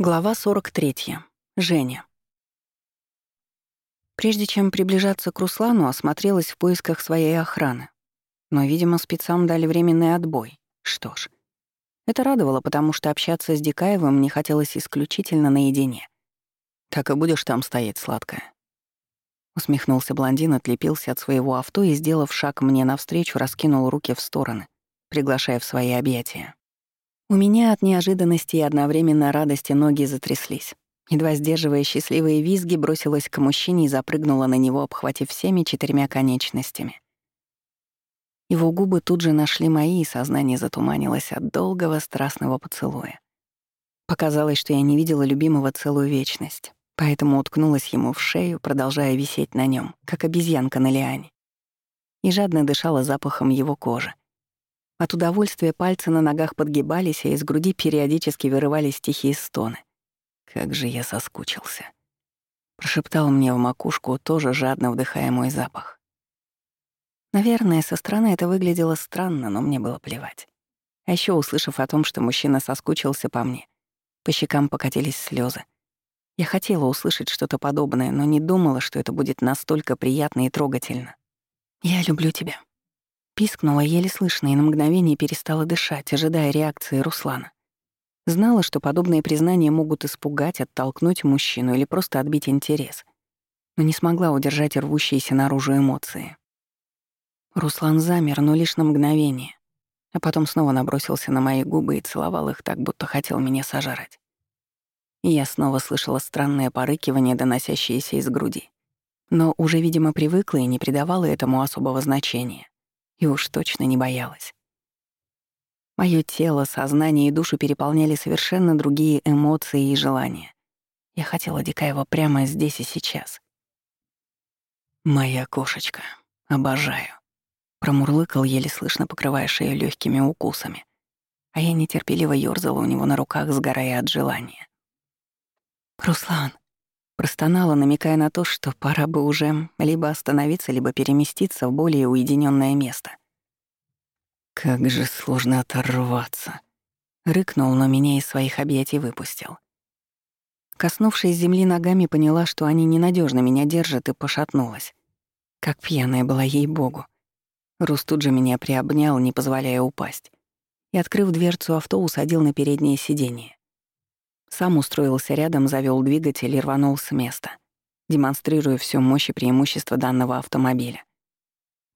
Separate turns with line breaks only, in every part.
Глава 43. Женя. Прежде чем приближаться к Руслану, осмотрелась в поисках своей охраны. Но, видимо, спецам дали временный отбой. Что ж, это радовало, потому что общаться с Дикаевым мне хотелось исключительно наедине. «Так и будешь там стоять, сладкая?» Усмехнулся блондин, отлепился от своего авто и, сделав шаг мне навстречу, раскинул руки в стороны, приглашая в свои объятия. У меня от неожиданности и одновременно радости ноги затряслись. Едва сдерживая счастливые визги, бросилась к мужчине и запрыгнула на него, обхватив всеми четырьмя конечностями. Его губы тут же нашли мои, и сознание затуманилось от долгого страстного поцелуя. Показалось, что я не видела любимого целую вечность, поэтому уткнулась ему в шею, продолжая висеть на нем, как обезьянка на лиане, и жадно дышала запахом его кожи. От удовольствия пальцы на ногах подгибались, а из груди периодически вырывались тихие стоны. Как же я соскучился. Прошептал мне в макушку, тоже жадно вдыхая мой запах. Наверное, со стороны это выглядело странно, но мне было плевать. А еще услышав о том, что мужчина соскучился по мне, по щекам покатились слезы. Я хотела услышать что-то подобное, но не думала, что это будет настолько приятно и трогательно. «Я люблю тебя», Пискнула еле слышно и на мгновение перестала дышать, ожидая реакции Руслана. Знала, что подобные признания могут испугать, оттолкнуть мужчину или просто отбить интерес, но не смогла удержать рвущиеся наружу эмоции. Руслан замер, но лишь на мгновение, а потом снова набросился на мои губы и целовал их так, будто хотел меня сожрать. И я снова слышала странное порыкивание, доносящееся из груди. Но уже, видимо, привыкла и не придавала этому особого значения и уж точно не боялась. Моё тело, сознание и душу переполняли совершенно другие эмоции и желания. Я хотела Дикаева прямо здесь и сейчас. «Моя кошечка. Обожаю», — промурлыкал, еле слышно покрывая шею легкими укусами. А я нетерпеливо ёрзала у него на руках, сгорая от желания. «Руслан», — простонала, намекая на то, что пора бы уже либо остановиться, либо переместиться в более уединенное место. Как же сложно оторваться. Рыкнул, но меня из своих объятий выпустил. Коснувшись земли ногами, поняла, что они ненадежно меня держат, и пошатнулась. Как пьяная была ей-богу. Рус тут же меня приобнял, не позволяя упасть. И, открыв дверцу авто, усадил на переднее сиденье. Сам устроился рядом, завёл двигатель и рванул с места, демонстрируя всю мощь и преимущество данного автомобиля.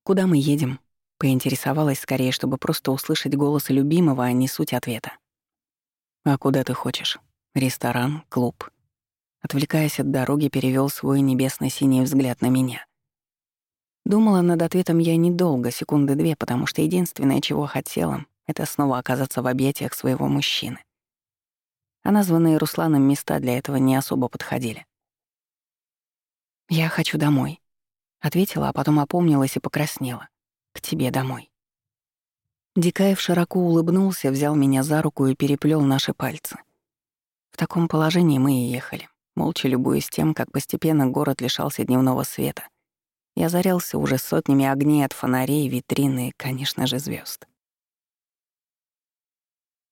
«Куда мы едем?» Поинтересовалась скорее, чтобы просто услышать голос любимого, а не суть ответа. «А куда ты хочешь? Ресторан? Клуб?» Отвлекаясь от дороги, перевел свой небесно-синий взгляд на меня. Думала над ответом я недолго, секунды две, потому что единственное, чего хотела, это снова оказаться в объятиях своего мужчины. А названные Русланом места для этого не особо подходили. «Я хочу домой», — ответила, а потом опомнилась и покраснела тебе домой». Дикаев широко улыбнулся, взял меня за руку и переплел наши пальцы. В таком положении мы и ехали, молча любуясь тем, как постепенно город лишался дневного света и озарялся уже сотнями огней от фонарей, витрины и, конечно же, звезд.